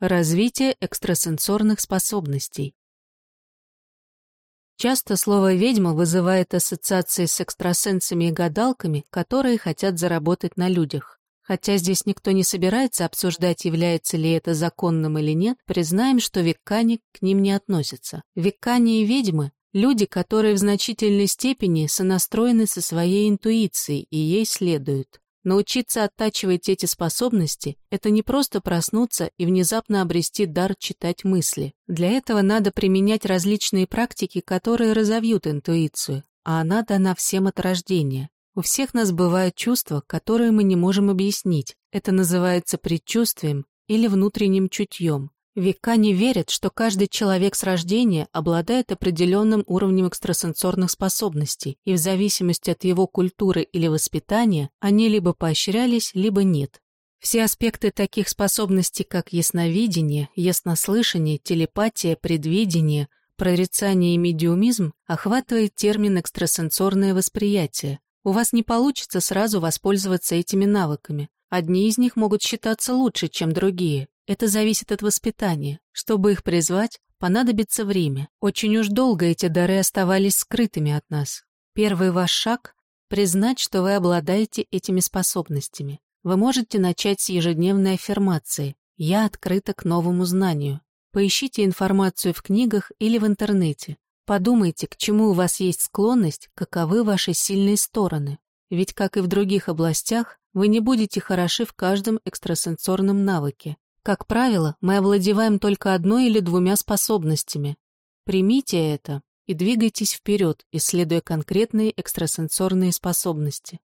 Развитие экстрасенсорных способностей. Часто слово «ведьма» вызывает ассоциации с экстрасенсами и гадалками, которые хотят заработать на людях. Хотя здесь никто не собирается обсуждать, является ли это законным или нет, признаем, что веккани к ним не относятся. Веккани и ведьмы – люди, которые в значительной степени сонастроены со своей интуицией и ей следуют. Научиться оттачивать эти способности – это не просто проснуться и внезапно обрести дар читать мысли. Для этого надо применять различные практики, которые разовьют интуицию, а она дана всем от рождения. У всех нас бывают чувства, которые мы не можем объяснить. Это называется предчувствием или внутренним чутьем. Века не верят, что каждый человек с рождения обладает определенным уровнем экстрасенсорных способностей, и в зависимости от его культуры или воспитания они либо поощрялись, либо нет. Все аспекты таких способностей, как ясновидение, яснослышание, телепатия, предвидение, прорицание и медиумизм, охватывает термин экстрасенсорное восприятие, у вас не получится сразу воспользоваться этими навыками. Одни из них могут считаться лучше, чем другие. Это зависит от воспитания. Чтобы их призвать, понадобится время. Очень уж долго эти дары оставались скрытыми от нас. Первый ваш шаг — признать, что вы обладаете этими способностями. Вы можете начать с ежедневной аффирмации «Я открыта к новому знанию». Поищите информацию в книгах или в интернете. Подумайте, к чему у вас есть склонность, каковы ваши сильные стороны. Ведь, как и в других областях, вы не будете хороши в каждом экстрасенсорном навыке. Как правило, мы овладеваем только одной или двумя способностями. Примите это и двигайтесь вперед, исследуя конкретные экстрасенсорные способности.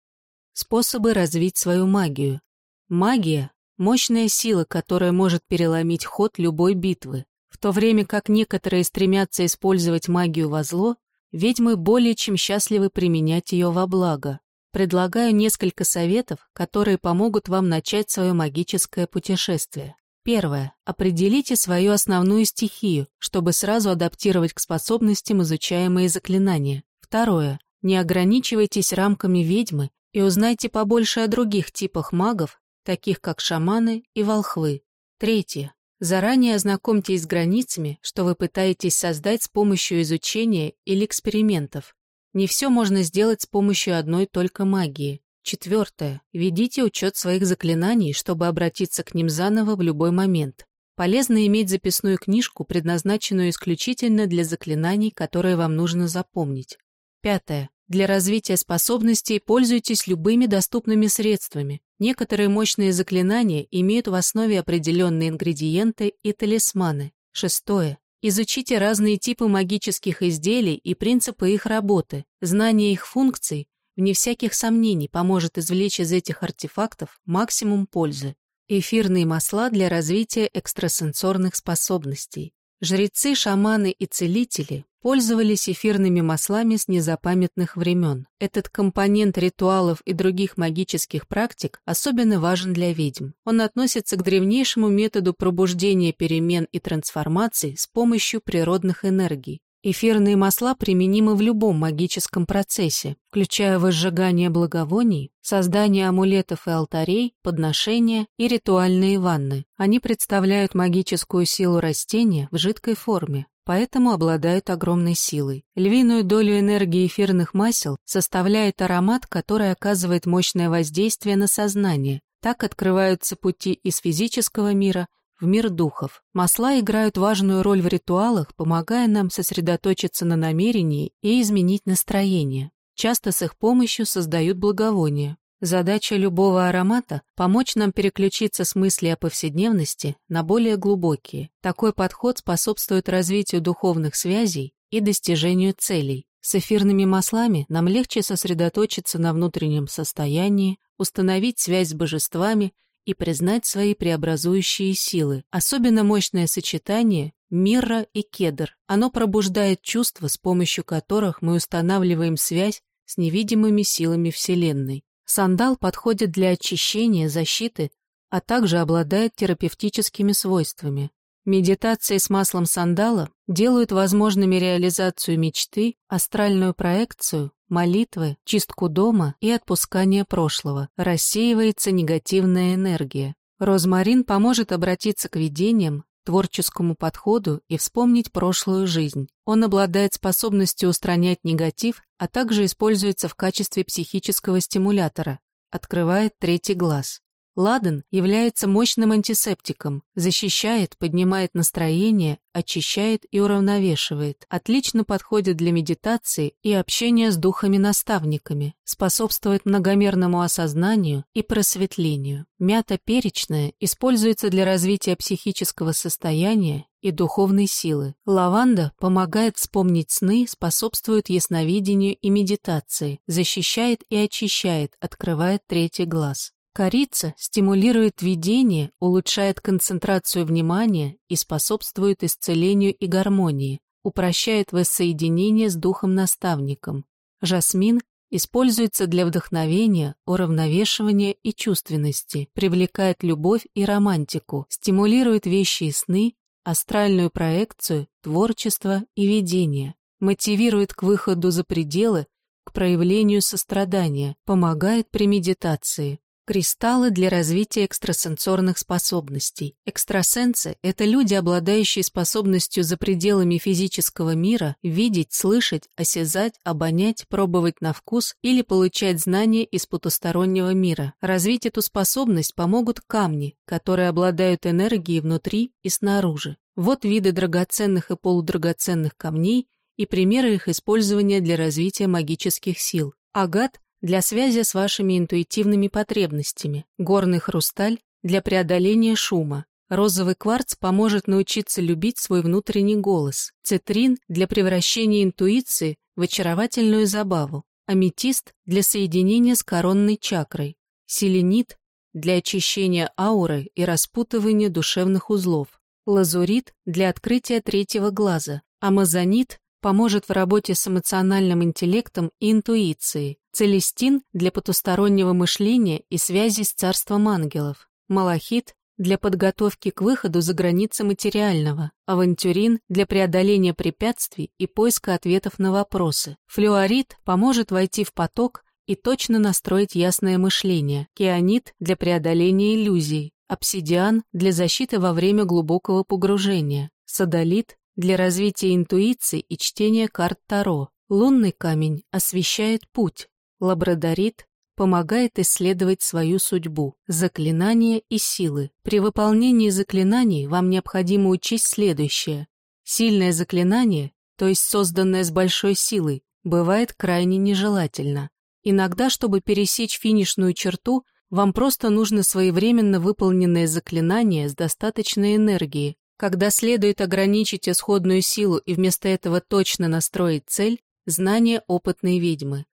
Способы развить свою магию. Магия – мощная сила, которая может переломить ход любой битвы. В то время как некоторые стремятся использовать магию во зло, ведьмы более чем счастливы применять ее во благо. Предлагаю несколько советов, которые помогут вам начать свое магическое путешествие. Первое. Определите свою основную стихию, чтобы сразу адаптировать к способностям изучаемые заклинания. Второе. Не ограничивайтесь рамками ведьмы и узнайте побольше о других типах магов, таких как шаманы и волхвы. Третье. Заранее ознакомьтесь с границами, что вы пытаетесь создать с помощью изучения или экспериментов. Не все можно сделать с помощью одной только магии. Четвертое. Ведите учет своих заклинаний, чтобы обратиться к ним заново в любой момент. Полезно иметь записную книжку, предназначенную исключительно для заклинаний, которые вам нужно запомнить. Пятое. Для развития способностей пользуйтесь любыми доступными средствами. Некоторые мощные заклинания имеют в основе определенные ингредиенты и талисманы. Шестое. Изучите разные типы магических изделий и принципы их работы. Знание их функций, вне всяких сомнений, поможет извлечь из этих артефактов максимум пользы. Эфирные масла для развития экстрасенсорных способностей. Жрецы, шаманы и целители пользовались эфирными маслами с незапамятных времен. Этот компонент ритуалов и других магических практик особенно важен для ведьм. Он относится к древнейшему методу пробуждения перемен и трансформаций с помощью природных энергий. Эфирные масла применимы в любом магическом процессе, включая возжигание благовоний, создание амулетов и алтарей, подношения и ритуальные ванны. Они представляют магическую силу растения в жидкой форме, поэтому обладают огромной силой. Львиную долю энергии эфирных масел составляет аромат, который оказывает мощное воздействие на сознание. Так открываются пути из физического мира в мир духов. Масла играют важную роль в ритуалах, помогая нам сосредоточиться на намерении и изменить настроение. Часто с их помощью создают благовония. Задача любого аромата – помочь нам переключиться с мысли о повседневности на более глубокие. Такой подход способствует развитию духовных связей и достижению целей. С эфирными маслами нам легче сосредоточиться на внутреннем состоянии, установить связь с божествами и признать свои преобразующие силы. Особенно мощное сочетание мира и кедр. Оно пробуждает чувства, с помощью которых мы устанавливаем связь с невидимыми силами Вселенной. Сандал подходит для очищения, защиты, а также обладает терапевтическими свойствами. Медитации с маслом сандала делают возможными реализацию мечты, астральную проекцию, молитвы, чистку дома и отпускание прошлого. Рассеивается негативная энергия. Розмарин поможет обратиться к видениям, творческому подходу и вспомнить прошлую жизнь. Он обладает способностью устранять негатив, а также используется в качестве психического стимулятора, открывает третий глаз. Ладан является мощным антисептиком, защищает, поднимает настроение, очищает и уравновешивает, отлично подходит для медитации и общения с духами-наставниками, способствует многомерному осознанию и просветлению. Мята перечная используется для развития психического состояния и духовной силы. Лаванда помогает вспомнить сны, способствует ясновидению и медитации, защищает и очищает, открывает третий глаз. Корица стимулирует видение, улучшает концентрацию внимания и способствует исцелению и гармонии, упрощает воссоединение с духом-наставником. Жасмин используется для вдохновения, уравновешивания и чувственности, привлекает любовь и романтику, стимулирует вещи и сны, астральную проекцию, творчество и видение, мотивирует к выходу за пределы, к проявлению сострадания, помогает при медитации, Кристаллы для развития экстрасенсорных способностей. Экстрасенсы – это люди, обладающие способностью за пределами физического мира видеть, слышать, осязать, обонять, пробовать на вкус или получать знания из потустороннего мира. Развить эту способность помогут камни, которые обладают энергией внутри и снаружи. Вот виды драгоценных и полудрагоценных камней и примеры их использования для развития магических сил. Агат для связи с вашими интуитивными потребностями, горный хрусталь для преодоления шума, розовый кварц поможет научиться любить свой внутренний голос, цитрин для превращения интуиции в очаровательную забаву, аметист для соединения с коронной чакрой, селенит для очищения ауры и распутывания душевных узлов, лазурит для открытия третьего глаза, амазонит поможет в работе с эмоциональным интеллектом и интуицией, Целестин для потустороннего мышления и связи с царством ангелов, Малахит для подготовки к выходу за границы материального, авантюрин для преодоления препятствий и поиска ответов на вопросы, флюорит поможет войти в поток и точно настроить ясное мышление, кианит для преодоления иллюзий, обсидиан для защиты во время глубокого погружения, садолит для развития интуиции и чтения карт Таро, лунный камень освещает путь, Лабрадорит помогает исследовать свою судьбу, заклинания и силы. При выполнении заклинаний вам необходимо учесть следующее. Сильное заклинание, то есть созданное с большой силой, бывает крайне нежелательно. Иногда, чтобы пересечь финишную черту, вам просто нужно своевременно выполненное заклинание с достаточной энергией. Когда следует ограничить исходную силу и вместо этого точно настроить цель, знание опытной ведьмы.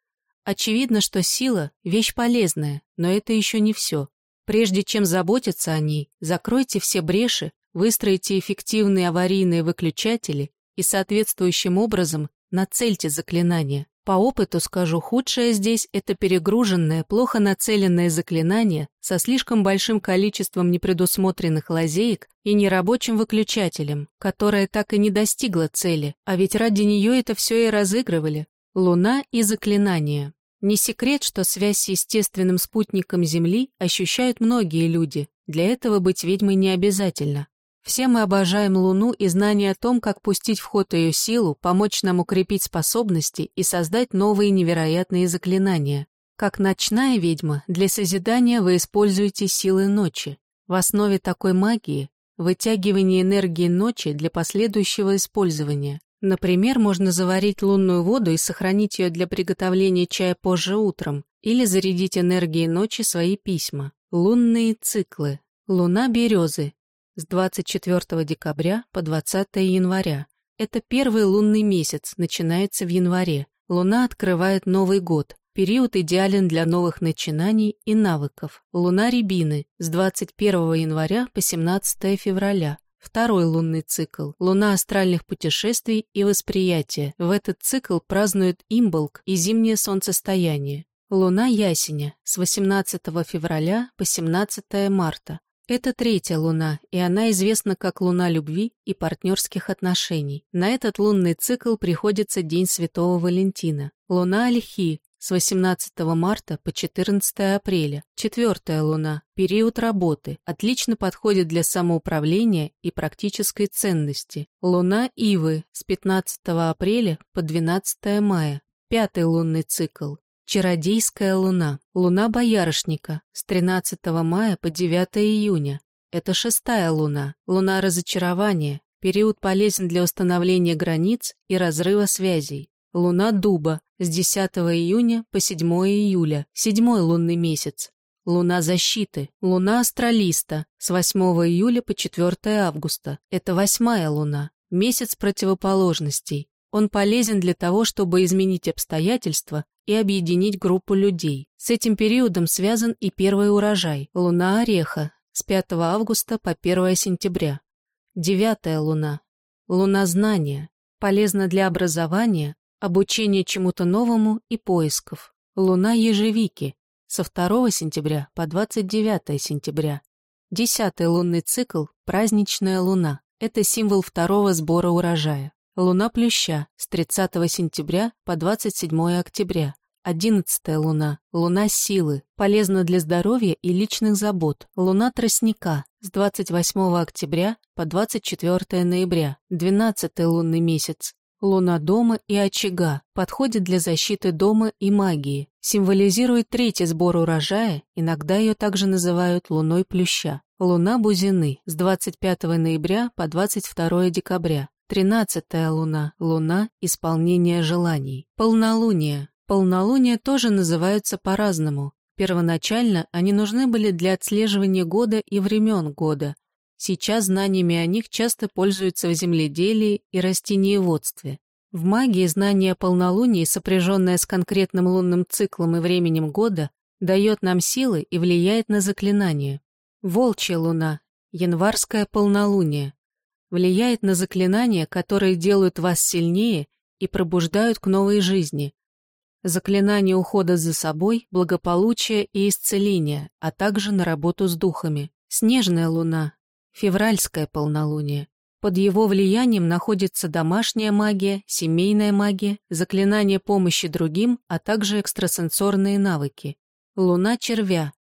Очевидно, что сила – вещь полезная, но это еще не все. Прежде чем заботиться о ней, закройте все бреши, выстроите эффективные аварийные выключатели и соответствующим образом нацельте заклинание. По опыту скажу, худшее здесь – это перегруженное, плохо нацеленное заклинание со слишком большим количеством непредусмотренных лазеек и нерабочим выключателем, которое так и не достигло цели, а ведь ради нее это все и разыгрывали. Луна и заклинания. Не секрет, что связь с естественным спутником Земли ощущают многие люди. Для этого быть ведьмой не обязательно. Все мы обожаем Луну и знание о том, как пустить в ход ее силу, помочь нам укрепить способности и создать новые невероятные заклинания. Как ночная ведьма, для созидания вы используете силы ночи. В основе такой магии – вытягивание энергии ночи для последующего использования. Например, можно заварить лунную воду и сохранить ее для приготовления чая позже утром, или зарядить энергией ночи свои письма. Лунные циклы. Луна березы. С 24 декабря по 20 января. Это первый лунный месяц, начинается в январе. Луна открывает Новый год. Период идеален для новых начинаний и навыков. Луна рябины с 21 января по 17 февраля. Второй лунный цикл – луна астральных путешествий и восприятия. В этот цикл празднуют имболк и зимнее солнцестояние. Луна ясеня с 18 февраля по 17 марта. Это третья луна, и она известна как луна любви и партнерских отношений. На этот лунный цикл приходится День Святого Валентина. Луна Альхи с 18 марта по 14 апреля. Четвертая луна. Период работы. Отлично подходит для самоуправления и практической ценности. Луна Ивы с 15 апреля по 12 мая. Пятый лунный цикл. Чародейская луна. Луна боярышника с 13 мая по 9 июня. Это шестая луна. Луна разочарования. Период полезен для установления границ и разрыва связей. Луна дуба с 10 июня по 7 июля, седьмой лунный месяц. Луна защиты, луна астралиста с 8 июля по 4 августа. Это восьмая луна, месяц противоположностей. Он полезен для того, чтобы изменить обстоятельства и объединить группу людей. С этим периодом связан и первый урожай, луна ореха, с 5 августа по 1 сентября. Девятая луна, луна знания, полезна для образования, обучение чему-то новому и поисков. Луна ежевики со 2 сентября по 29 сентября. Десятый лунный цикл – праздничная луна. Это символ второго сбора урожая. Луна плюща с 30 сентября по 27 октября. Одиннадцатая луна. Луна силы. Полезна для здоровья и личных забот. Луна тростника с 28 октября по 24 ноября. Двенадцатый лунный месяц. Луна дома и очага подходит для защиты дома и магии, символизирует третий сбор урожая, иногда ее также называют луной плюща. Луна Бузины с 25 ноября по 22 декабря. Тринадцатая луна, луна исполнения желаний. Полнолуние. Полнолуния тоже называются по-разному. Первоначально они нужны были для отслеживания года и времен года, Сейчас знаниями о них часто пользуются в земледелии и растениеводстве. В магии знание о полнолунии, сопряженное с конкретным лунным циклом и временем года, дает нам силы и влияет на заклинания. Волчья луна, январское полнолуние, влияет на заклинания, которые делают вас сильнее и пробуждают к новой жизни. Заклинание ухода за собой, благополучия и исцеления, а также на работу с духами. Снежная луна, Февральское полнолуние. Под его влиянием находится домашняя магия, семейная магия, заклинание помощи другим, а также экстрасенсорные навыки. Луна червя.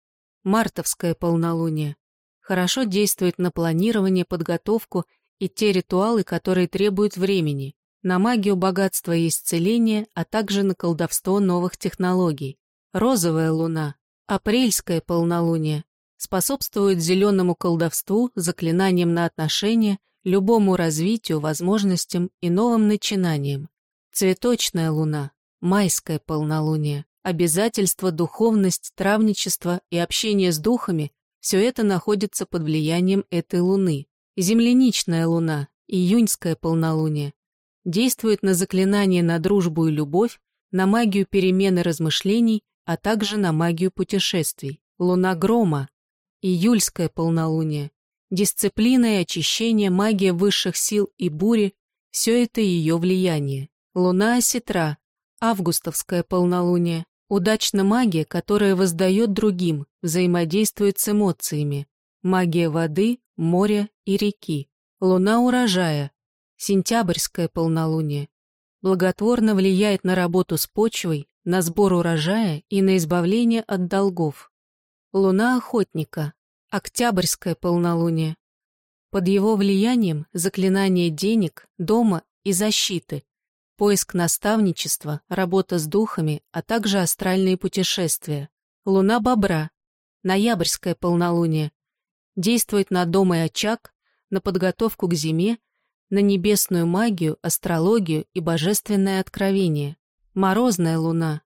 Мартовское полнолуние. Хорошо действует на планирование, подготовку и те ритуалы, которые требуют времени, на магию богатства и исцеления, а также на колдовство новых технологий. Розовая луна. Апрельское полнолуние способствует зеленому колдовству, заклинаниям на отношения, любому развитию, возможностям и новым начинаниям. Цветочная луна, майское полнолуние, обязательства, духовность, травничество и общение с духами – все это находится под влиянием этой луны. Земляничная луна, июньское полнолуние, действует на заклинание на дружбу и любовь, на магию перемены размышлений, а также на магию путешествий. Луна грома, Июльское полнолуние. Дисциплина и очищение, магия высших сил и бури – все это ее влияние. Луна осетра, августовское полнолуние. Удачна магия, которая воздает другим, взаимодействует с эмоциями. Магия воды, моря и реки. Луна урожая, сентябрьское полнолуние. Благотворно влияет на работу с почвой, на сбор урожая и на избавление от долгов. Луна охотника, октябрьское полнолуние. Под его влиянием заклинание денег, дома и защиты, поиск наставничества, работа с духами, а также астральные путешествия. Луна бобра, ноябрьское полнолуние, действует на дом и очаг, на подготовку к зиме, на небесную магию, астрологию и божественное откровение. Морозная луна,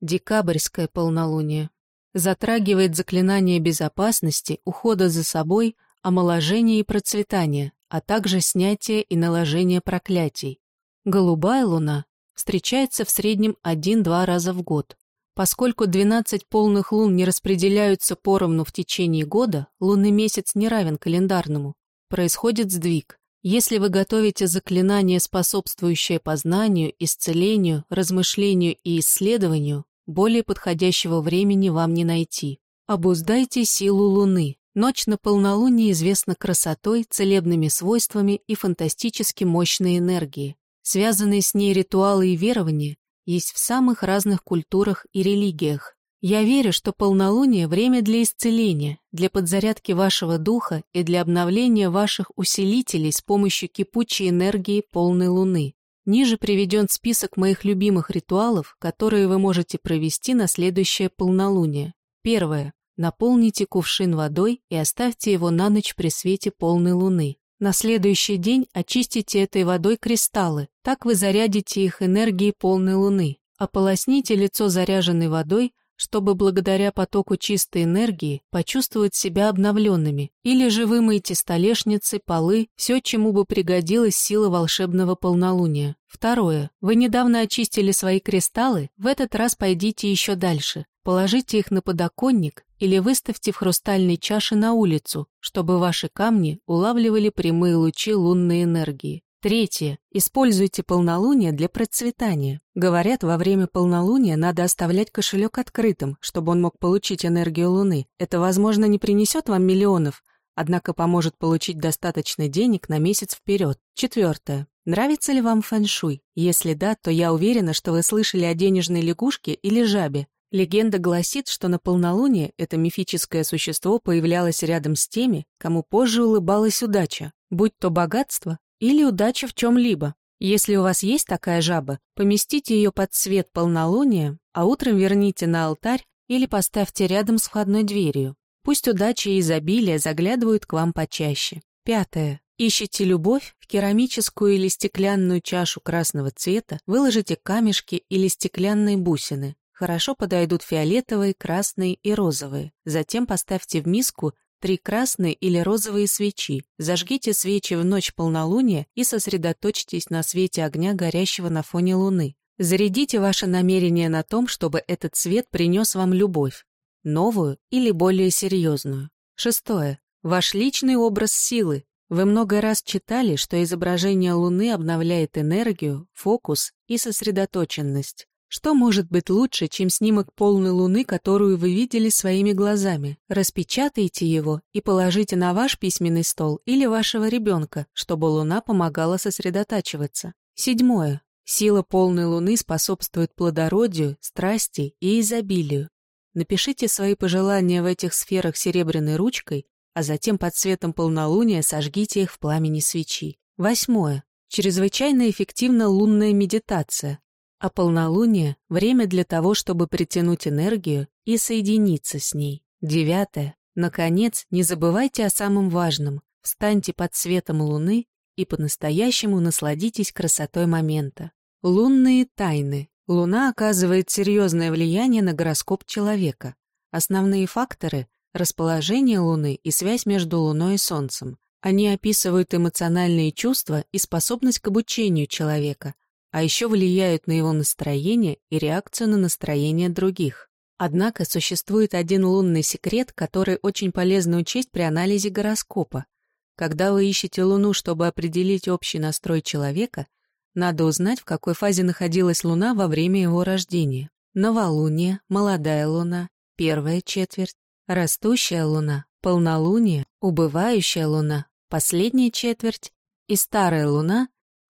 декабрьское полнолуние затрагивает заклинания безопасности, ухода за собой, омоложения и процветания, а также снятие и наложение проклятий. Голубая луна встречается в среднем 1-2 раза в год. Поскольку 12 полных лун не распределяются поровну в течение года, лунный месяц не равен календарному. Происходит сдвиг. Если вы готовите заклинание, способствующее познанию, исцелению, размышлению и исследованию, более подходящего времени вам не найти. Обуздайте силу Луны. Ночь на полнолуние известна красотой, целебными свойствами и фантастически мощной энергией. Связанные с ней ритуалы и верования есть в самых разных культурах и религиях. Я верю, что полнолуние – время для исцеления, для подзарядки вашего духа и для обновления ваших усилителей с помощью кипучей энергии полной луны. Ниже приведен список моих любимых ритуалов, которые вы можете провести на следующее полнолуние. Первое. Наполните кувшин водой и оставьте его на ночь при свете полной луны. На следующий день очистите этой водой кристаллы, так вы зарядите их энергией полной луны. Ополосните лицо заряженной водой, чтобы благодаря потоку чистой энергии почувствовать себя обновленными, или же вымойте столешницы, полы, все, чему бы пригодилась сила волшебного полнолуния. Второе. Вы недавно очистили свои кристаллы, в этот раз пойдите еще дальше. Положите их на подоконник или выставьте в хрустальной чаше на улицу, чтобы ваши камни улавливали прямые лучи лунной энергии. Третье. Используйте полнолуние для процветания. Говорят, во время полнолуния надо оставлять кошелек открытым, чтобы он мог получить энергию Луны. Это, возможно, не принесет вам миллионов, однако поможет получить достаточно денег на месяц вперед. Четвертое. Нравится ли вам фэн-шуй? Если да, то я уверена, что вы слышали о денежной лягушке или жабе. Легенда гласит, что на полнолуние это мифическое существо появлялось рядом с теми, кому позже улыбалась удача, будь то богатство, или удача в чем-либо. Если у вас есть такая жаба, поместите ее под свет полнолуния, а утром верните на алтарь или поставьте рядом с входной дверью. Пусть удача и изобилие заглядывают к вам почаще. Пятое. Ищите любовь в керамическую или стеклянную чашу красного цвета, выложите камешки или стеклянные бусины. Хорошо подойдут фиолетовые, красные и розовые. Затем поставьте в миску Три красные или розовые свечи. Зажгите свечи в ночь полнолуния и сосредоточьтесь на свете огня, горящего на фоне луны. Зарядите ваше намерение на том, чтобы этот свет принес вам любовь, новую или более серьезную. Шестое. Ваш личный образ силы. Вы много раз читали, что изображение Луны обновляет энергию, фокус и сосредоточенность. Что может быть лучше, чем снимок полной луны, которую вы видели своими глазами? Распечатайте его и положите на ваш письменный стол или вашего ребенка, чтобы луна помогала сосредотачиваться. Седьмое. Сила полной луны способствует плодородию, страсти и изобилию. Напишите свои пожелания в этих сферах серебряной ручкой, а затем под светом полнолуния сожгите их в пламени свечи. Восьмое. Чрезвычайно эффективна лунная медитация, а полнолуние — время для того, чтобы притянуть энергию и соединиться с ней. Девятое. Наконец, не забывайте о самом важном. Встаньте под светом луны и по-настоящему насладитесь красотой момента. Лунные тайны. Луна оказывает серьезное влияние на гороскоп человека. Основные факторы — расположение Луны и связь между Луной и Солнцем. Они описывают эмоциональные чувства и способность к обучению человека, а еще влияют на его настроение и реакцию на настроение других. Однако существует один лунный секрет, который очень полезно учесть при анализе гороскопа. Когда вы ищете Луну, чтобы определить общий настрой человека, надо узнать, в какой фазе находилась Луна во время его рождения. Новолуние, молодая Луна, первая четверть, растущая Луна, полнолуние, убывающая Луна, последняя четверть и старая Луна,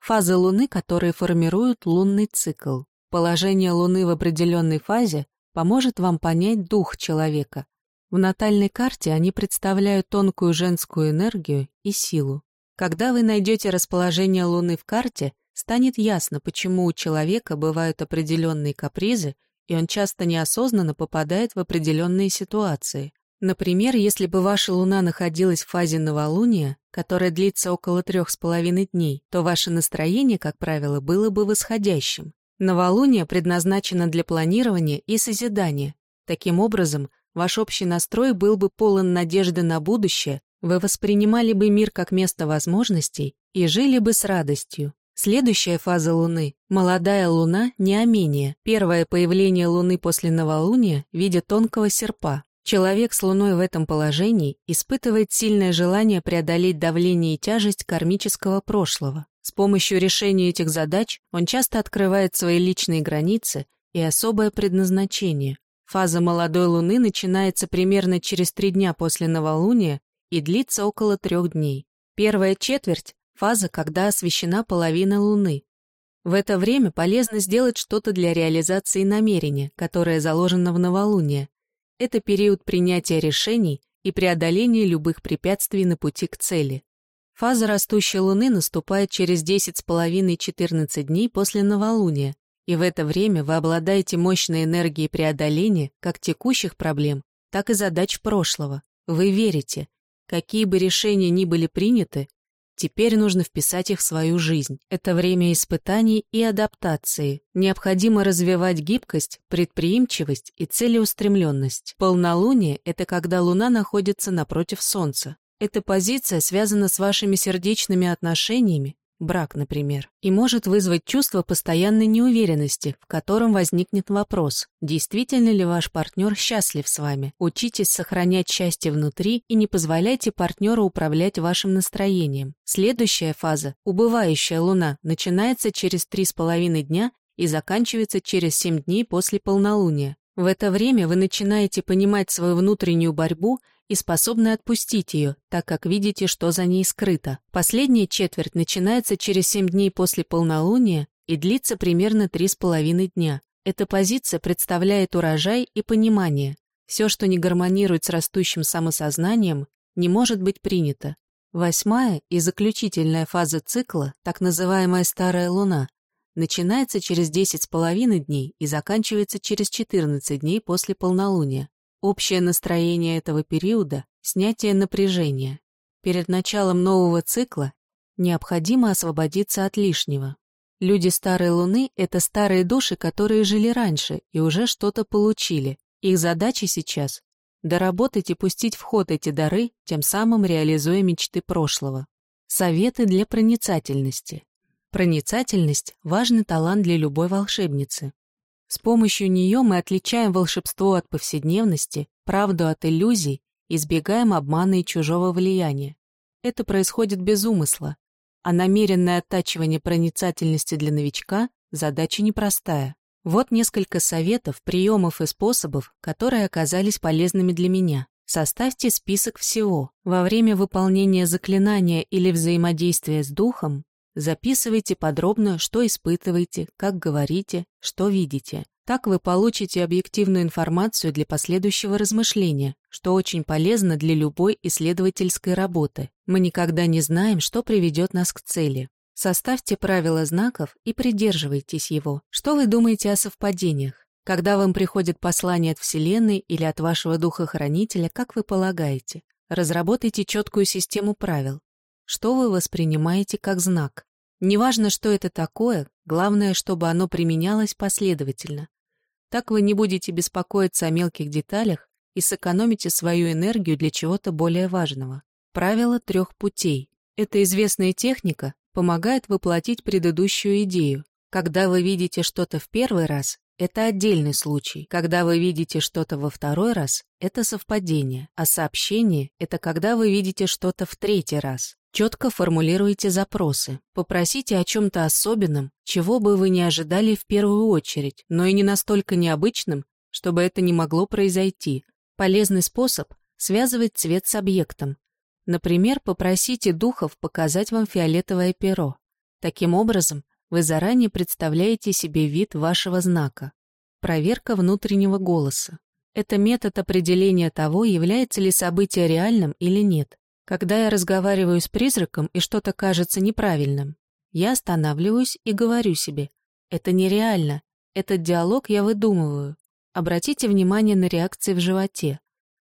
Фазы Луны, которые формируют лунный цикл. Положение Луны в определенной фазе поможет вам понять дух человека. В натальной карте они представляют тонкую женскую энергию и силу. Когда вы найдете расположение Луны в карте, станет ясно, почему у человека бывают определенные капризы, и он часто неосознанно попадает в определенные ситуации. Например, если бы ваша Луна находилась в фазе новолуния, которая длится около трех с половиной дней, то ваше настроение, как правило, было бы восходящим. Новолуние предназначено для планирования и созидания. Таким образом, ваш общий настрой был бы полон надежды на будущее, вы воспринимали бы мир как место возможностей и жили бы с радостью. Следующая фаза Луны – молодая Луна, неомения. Первое появление Луны после новолуния в виде тонкого серпа. Человек с Луной в этом положении испытывает сильное желание преодолеть давление и тяжесть кармического прошлого. С помощью решения этих задач он часто открывает свои личные границы и особое предназначение. Фаза молодой Луны начинается примерно через три дня после новолуния и длится около трех дней. Первая четверть – фаза, когда освещена половина Луны. В это время полезно сделать что-то для реализации намерения, которое заложено в новолуние. Это период принятия решений и преодоления любых препятствий на пути к цели. Фаза растущей Луны наступает через 10,5-14 дней после новолуния, и в это время вы обладаете мощной энергией преодоления как текущих проблем, так и задач прошлого. Вы верите, какие бы решения ни были приняты, Теперь нужно вписать их в свою жизнь. Это время испытаний и адаптации. Необходимо развивать гибкость, предприимчивость и целеустремленность. Полнолуние – это когда Луна находится напротив Солнца. Эта позиция связана с вашими сердечными отношениями, брак, например, и может вызвать чувство постоянной неуверенности, в котором возникнет вопрос, действительно ли ваш партнер счастлив с вами. Учитесь сохранять счастье внутри и не позволяйте партнеру управлять вашим настроением. Следующая фаза, убывающая луна, начинается через 3,5 дня и заканчивается через 7 дней после полнолуния. В это время вы начинаете понимать свою внутреннюю борьбу и способны отпустить ее, так как видите, что за ней скрыто. Последняя четверть начинается через 7 дней после полнолуния и длится примерно 3,5 дня. Эта позиция представляет урожай и понимание. Все, что не гармонирует с растущим самосознанием, не может быть принято. Восьмая и заключительная фаза цикла, так называемая старая луна, начинается через 10,5 дней и заканчивается через 14 дней после полнолуния. Общее настроение этого периода – снятие напряжения. Перед началом нового цикла необходимо освободиться от лишнего. Люди Старой Луны – это старые души, которые жили раньше и уже что-то получили. Их задача сейчас – доработать и пустить в ход эти дары, тем самым реализуя мечты прошлого. Советы для проницательности. Проницательность – важный талант для любой волшебницы. С помощью нее мы отличаем волшебство от повседневности, правду от иллюзий, избегаем обмана и чужого влияния. Это происходит без умысла, а намеренное оттачивание проницательности для новичка – задача непростая. Вот несколько советов, приемов и способов, которые оказались полезными для меня. Составьте список всего. Во время выполнения заклинания или взаимодействия с духом Записывайте подробно, что испытываете, как говорите, что видите. Так вы получите объективную информацию для последующего размышления, что очень полезно для любой исследовательской работы. Мы никогда не знаем, что приведет нас к цели. Составьте правила знаков и придерживайтесь его. Что вы думаете о совпадениях? Когда вам приходит послание от Вселенной или от вашего духа-хранителя, как вы полагаете? Разработайте четкую систему правил. Что вы воспринимаете как знак? Неважно, что это такое, главное, чтобы оно применялось последовательно. Так вы не будете беспокоиться о мелких деталях и сэкономите свою энергию для чего-то более важного. Правило трех путей. Эта известная техника помогает воплотить предыдущую идею. Когда вы видите что-то в первый раз, это отдельный случай. Когда вы видите что-то во второй раз, это совпадение. А сообщение — это когда вы видите что-то в третий раз. Четко формулируйте запросы. Попросите о чем-то особенном, чего бы вы не ожидали в первую очередь, но и не настолько необычным, чтобы это не могло произойти. Полезный способ – связывать цвет с объектом. Например, попросите духов показать вам фиолетовое перо. Таким образом, вы заранее представляете себе вид вашего знака. Проверка внутреннего голоса. Это метод определения того, является ли событие реальным или нет. Когда я разговариваю с призраком и что-то кажется неправильным, я останавливаюсь и говорю себе, это нереально, этот диалог я выдумываю. Обратите внимание на реакции в животе.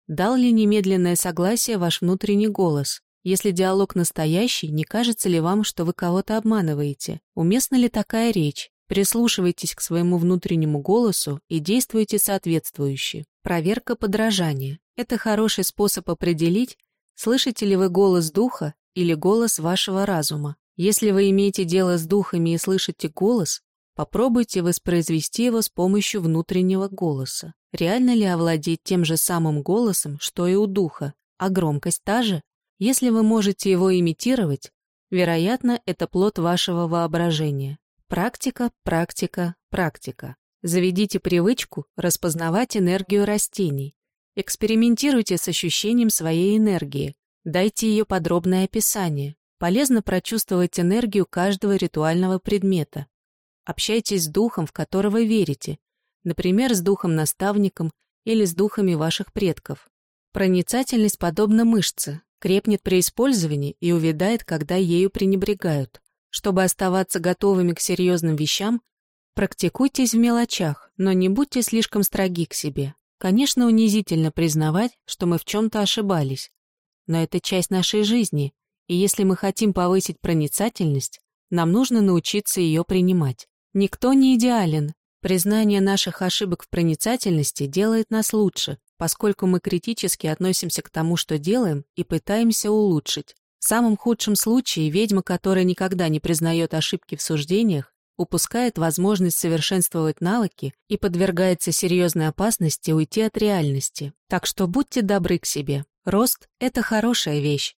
Дал ли немедленное согласие ваш внутренний голос? Если диалог настоящий, не кажется ли вам, что вы кого-то обманываете? Уместна ли такая речь? Прислушивайтесь к своему внутреннему голосу и действуйте соответствующе. Проверка подражания. Это хороший способ определить, Слышите ли вы голос духа или голос вашего разума? Если вы имеете дело с духами и слышите голос, попробуйте воспроизвести его с помощью внутреннего голоса. Реально ли овладеть тем же самым голосом, что и у духа, а громкость та же? Если вы можете его имитировать, вероятно, это плод вашего воображения. Практика, практика, практика. Заведите привычку распознавать энергию растений. Экспериментируйте с ощущением своей энергии. Дайте ее подробное описание. Полезно прочувствовать энергию каждого ритуального предмета. Общайтесь с духом, в которого верите, например, с духом-наставником или с духами ваших предков. Проницательность подобна мышце, крепнет при использовании и увядает, когда ею пренебрегают. Чтобы оставаться готовыми к серьезным вещам, практикуйтесь в мелочах, но не будьте слишком строги к себе. Конечно, унизительно признавать, что мы в чем-то ошибались, но это часть нашей жизни, и если мы хотим повысить проницательность, нам нужно научиться ее принимать. Никто не идеален. Признание наших ошибок в проницательности делает нас лучше, поскольку мы критически относимся к тому, что делаем, и пытаемся улучшить. В самом худшем случае ведьма, которая никогда не признает ошибки в суждениях, упускает возможность совершенствовать навыки и подвергается серьезной опасности уйти от реальности. Так что будьте добры к себе. Рост – это хорошая вещь,